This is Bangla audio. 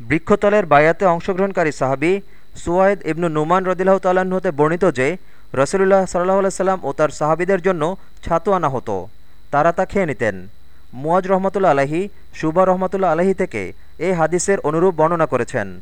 বৃক্ষতলের বায়াতে অংশগ্রহণকারী সাহাবি সুয়াইদ ইবনু নুমান রদিল্লাহ তাল্লাহ্ন হতে বর্ণিত যে, রসুলুল্লাহ সাল্লাহ সাল্লাম ও তার সাহাবিদের জন্য ছাতু আনা হতো। তারা তা খেয়ে নিতেন। মুয়াজ রহমতুল্লা আলহী সুবা রহমতুল্লা আলহী থেকে এ হাদিসের অনুরূপ বর্ণনা করেছেন।